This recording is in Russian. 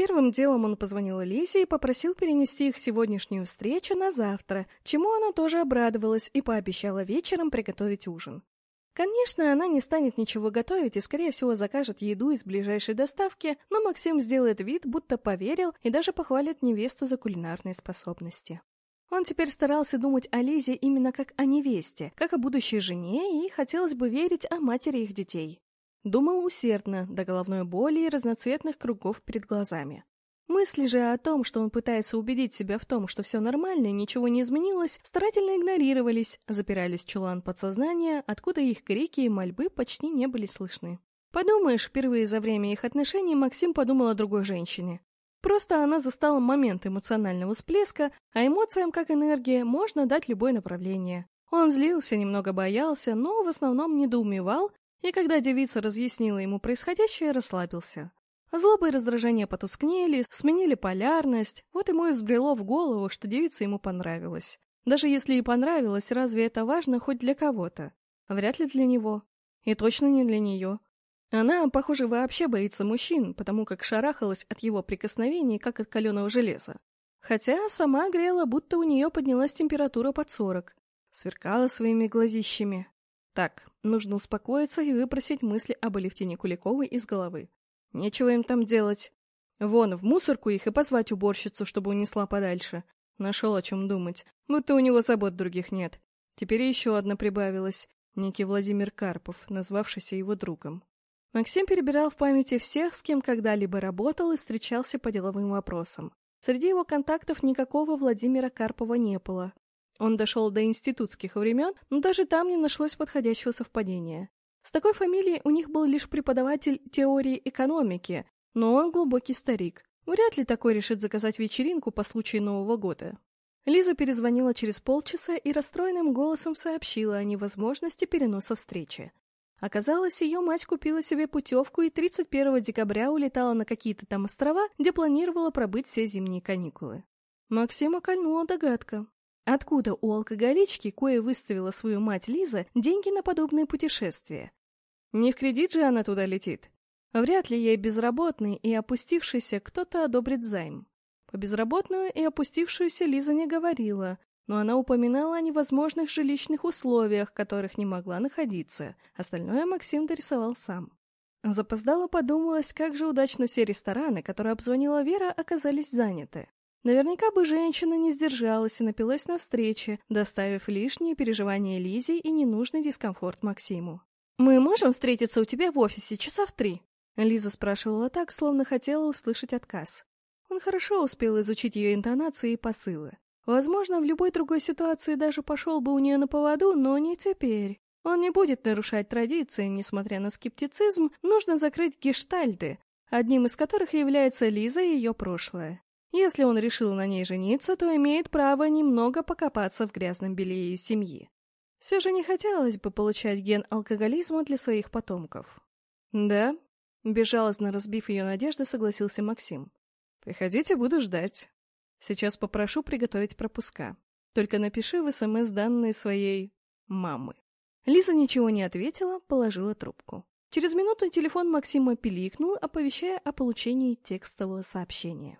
Первым делом он позвонил Лизе и попросил перенести их сегодняшнюю встречу на завтра, чему она тоже обрадовалась и пообещала вечером приготовить ужин. Конечно, она не станет ничего готовить и, скорее всего, закажет еду из ближайшей доставки, но Максим сделает вид, будто поверил и даже похвалит невесту за кулинарные способности. Он теперь старался думать о Лизе именно как о невесте, как о будущей жене, и хотелось бы верить о матери их детей. Думал усердно, до головной боли и разноцветных кругов перед глазами. Мысли же о том, что он пытается убедить себя в том, что все нормально и ничего не изменилось, старательно игнорировались, запирались в чулан подсознания, откуда их крики и мольбы почти не были слышны. Подумаешь, впервые за время их отношений Максим подумал о другой женщине. Просто она застала момент эмоционального всплеска, а эмоциям, как энергия, можно дать любое направление. Он злился, немного боялся, но в основном недоумевал и когда девица разъяснила ему происходящее, расслабился. Злоба и раздражение потускнели, сменили полярность, вот ему и взбрело в голову, что девица ему понравилась. Даже если и понравилась, разве это важно хоть для кого-то? Вряд ли для него. И точно не для нее. Она, похоже, вообще боится мужчин, потому как шарахалась от его прикосновений, как от каленого железа. Хотя сама грела, будто у нее поднялась температура под сорок. Сверкала своими глазищами. Так, нужно успокоиться и выпросить мысли об Алевтине Куликовой из головы. Нечего им там делать. Вон, в мусорку их и позвать уборщицу, чтобы унесла подальше. Нашел о чем думать, будто у него забот других нет. Теперь еще одна прибавилась. Некий Владимир Карпов, назвавшийся его другом. Максим перебирал в памяти всех, с кем когда-либо работал и встречался по деловым вопросам. Среди его контактов никакого Владимира Карпова не было. Он дошел до институтских времен, но даже там не нашлось подходящего совпадения. С такой фамилией у них был лишь преподаватель теории экономики, но он глубокий старик. Вряд ли такой решит заказать вечеринку по случаю Нового года. Лиза перезвонила через полчаса и расстроенным голосом сообщила о невозможности переноса встречи. Оказалось, ее мать купила себе путевку и 31 декабря улетала на какие-то там острова, где планировала пробыть все зимние каникулы. Максима кольнула догадка. Откуда у алкоголички, кое выставила свою мать Лиза, деньги на подобные путешествия? Не в кредит же она туда летит. Вряд ли ей безработный и опустившийся кто-то одобрит займ. По безработную и опустившуюся Лиза не говорила, но она упоминала о невозможных жилищных условиях, которых не могла находиться. Остальное Максим дорисовал сам. Запоздало подумалось, как же удачно все рестораны, которые обзвонила Вера, оказались заняты. Наверняка бы женщина не сдержалась и напилась на встрече, доставив лишние переживания Лизе и ненужный дискомфорт Максиму. «Мы можем встретиться у тебя в офисе часа в три?» Лиза спрашивала так, словно хотела услышать отказ. Он хорошо успел изучить ее интонации и посылы. Возможно, в любой другой ситуации даже пошел бы у нее на поводу, но не теперь. Он не будет нарушать традиции, несмотря на скептицизм, нужно закрыть гештальты, одним из которых является Лиза и ее прошлое. Если он решил на ней жениться, то имеет право немного покопаться в грязном белье ее семьи. Все же не хотелось бы получать ген алкоголизма для своих потомков. «Да», — безжалостно разбив ее надежды, согласился Максим. «Приходите, буду ждать. Сейчас попрошу приготовить пропуска. Только напиши в СМС данные своей... мамы». Лиза ничего не ответила, положила трубку. Через минуту телефон Максима пиликнул, оповещая о получении текстового сообщения.